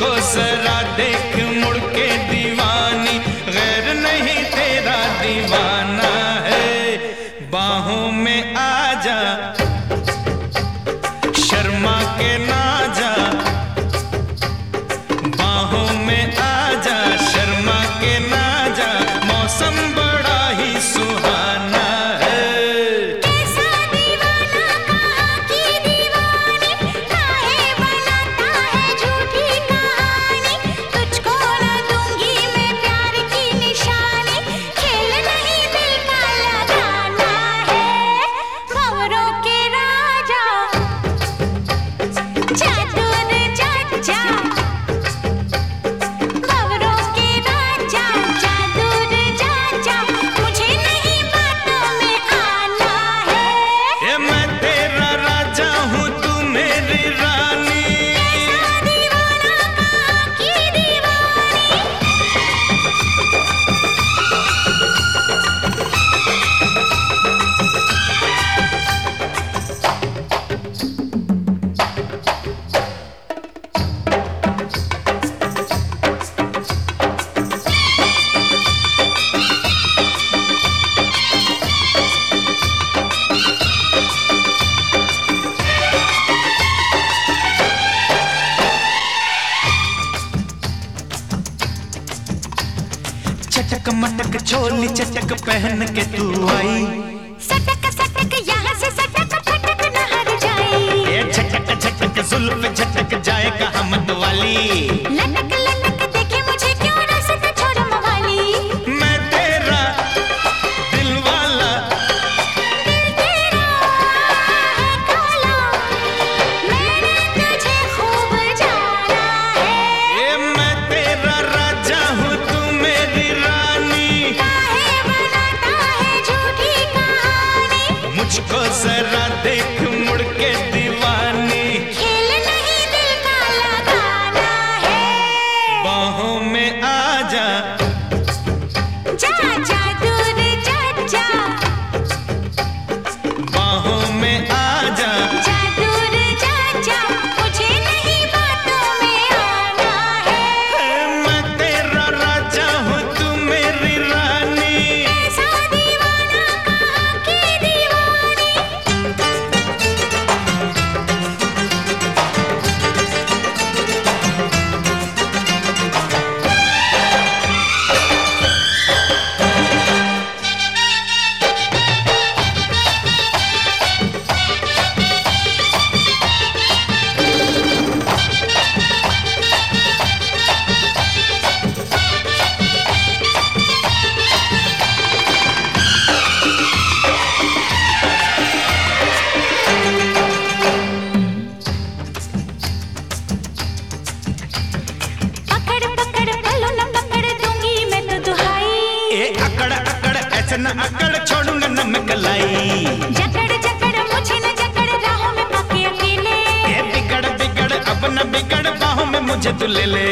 जरा देख मुड़ के दीवानी। गैर नहीं तेरा दीवाना है। बाहों में आ जा शर्मा के ना जा बाहों में आ जा शर्मा के ना जा मौसम चटक मटक छोली चटक पहन के तू आई। सटक सटक यहाँ से सटक फटक न हर जाए। ये झटक झटक जुल्फ झटक जाए कहाँ मत वाली। लटक में आ जा ऐसे न अकड़ छोड़ूँगा न मैं जकड़ जकड़ मुझे न जकड़ राहों में पाके अकेले। ए बिगड़ बिगड़ अब न बिगड़ बाहों में मुझे तू ले ले।